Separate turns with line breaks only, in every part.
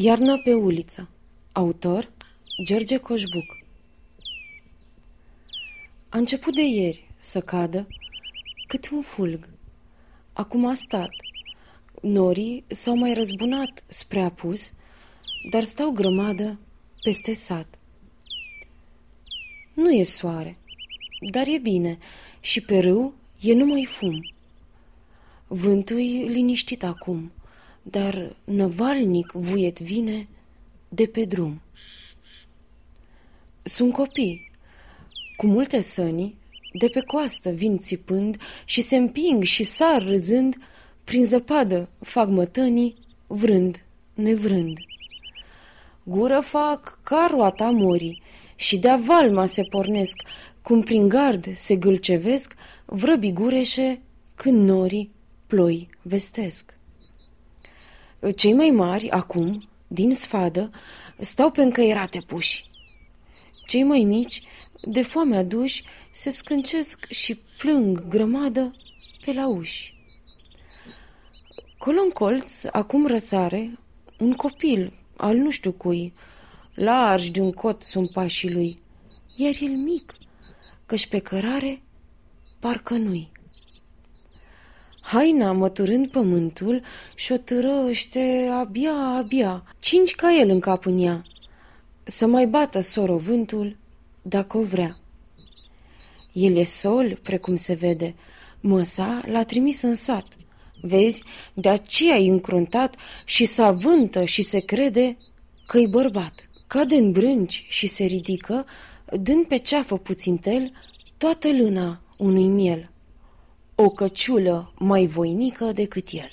Iarna pe uliță Autor George Coșbuc A început de ieri să cadă cât un fulg. Acum a stat. Norii s-au mai răzbunat spre apus, dar stau grămadă peste sat. Nu e soare, dar e bine și pe râu e numai fum. Vântul liniștit acum dar năvalnic vuiet vine de pe drum. Sunt copii, cu multe săni, de pe coastă vin țipând și se împing și sar râzând, prin zăpadă fac mătănii, vrând, nevrând. Gură fac ca roata morii și de-a valma se pornesc, cum prin gard se gâlcevesc, vrăbi gureșe când norii ploi vestesc. Cei mai mari, acum, din sfadă, stau pe încăierate puși. Cei mai mici, de foame aduși, se scâncesc și plâng grămadă pe la uși. Colo în colț, acum răsare, un copil, al nu știu cui, largi de un cot sunt pașii lui, iar el mic, căci pe cărare parcă nu-i. Haina, măturând pământul, și-o târăște abia, abia, cinci ca el în cap în ea. Să mai bată soro vântul, dacă o vrea. El e sol, precum se vede. Măsa l-a trimis în sat. Vezi, de aceea e încruntat și se avântă și se crede că-i bărbat. Cade în brânci și se ridică, dând pe ceafă puțintel toată lâna unui miel o căciulă mai voinică decât el.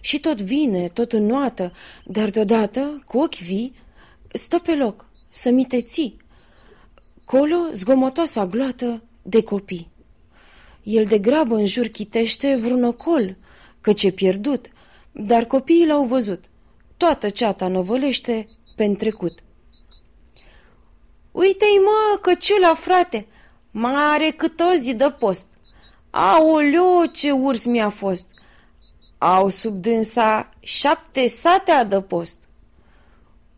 Și tot vine, tot înnoată, dar deodată, cu ochi vii, stă pe loc, să mi te ții. Colo, zgomotoasa gloată de copii. El de grabă în jur chitește vreun ocol, căci e pierdut, dar copiii l-au văzut. Toată ceata năvălește pe trecut. Uite-i, mă, căciula, frate, mare cât o zi de post. Aoleo, ce urs mi-a fost! Au sub dânsa șapte sate adăpost.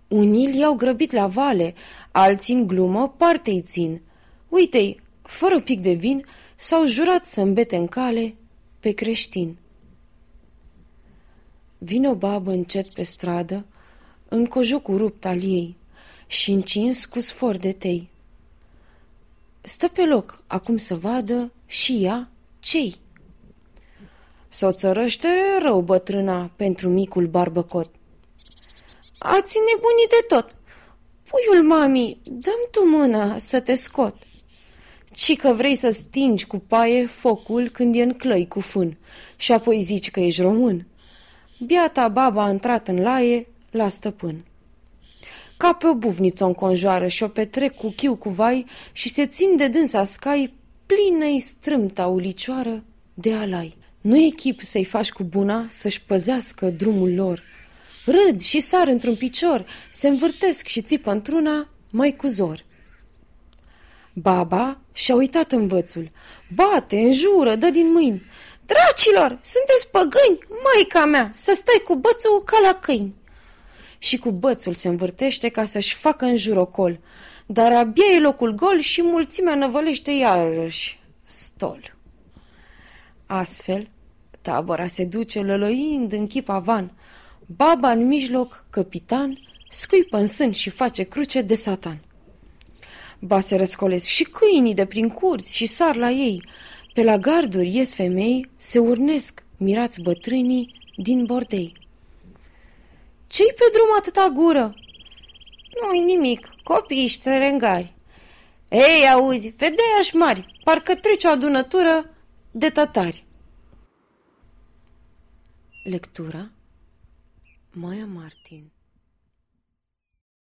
Unii i-au grăbit la vale, alții în glumă parte-i țin. Uite-i, fără pic de vin, s-au jurat să îmbete în cale pe creștin. Vine o babă încet pe stradă, în cojocul rupt al ei și încins cu sfor de tei. Stă pe loc acum să vadă și ea cei? S-o țărăște rău bătrâna pentru micul barbăcot. Ați nebunit de tot. Puiul mami, dăm tu mâna să te scot. Ci că vrei să stingi cu paie focul când e în clăi cu fân și apoi zici că ești român. Biata baba a intrat în laie la stăpân. Ca pe o buvniță o înconjoară și o petrec cu chiu cu vai și se țin de dânsa scai plină-i strâmta ulicioară de alai. Nu e chip să-i faci cu buna să-și păzească drumul lor. Râd și sar într-un picior, se învârtesc și țipă într-una mai cu zor. Baba și-a uitat învățul. Bate, înjură, dă din mâini. Dracilor, sunteți păgâni, maica mea, să stai cu bățul ca la câini. Și cu bățul se învârtește ca să-și facă în jurocol dar abia e locul gol și mulțimea năvălește iarăși stol. Astfel, tabăra se duce lălăind în chip avan, baba în mijloc, capitan, scuipă în sân și face cruce de satan. Ba se răscolesc și câinii de prin curți și sar la ei, pe la garduri ies femei, se urnesc mirați bătrânii din bordei. Ce-i pe drum atâta gură?" Nu-i nimic, copii și terengari. Ei, auzi, vedei mari, parcă trece o adunătură de tatari. Lectura Maia Martin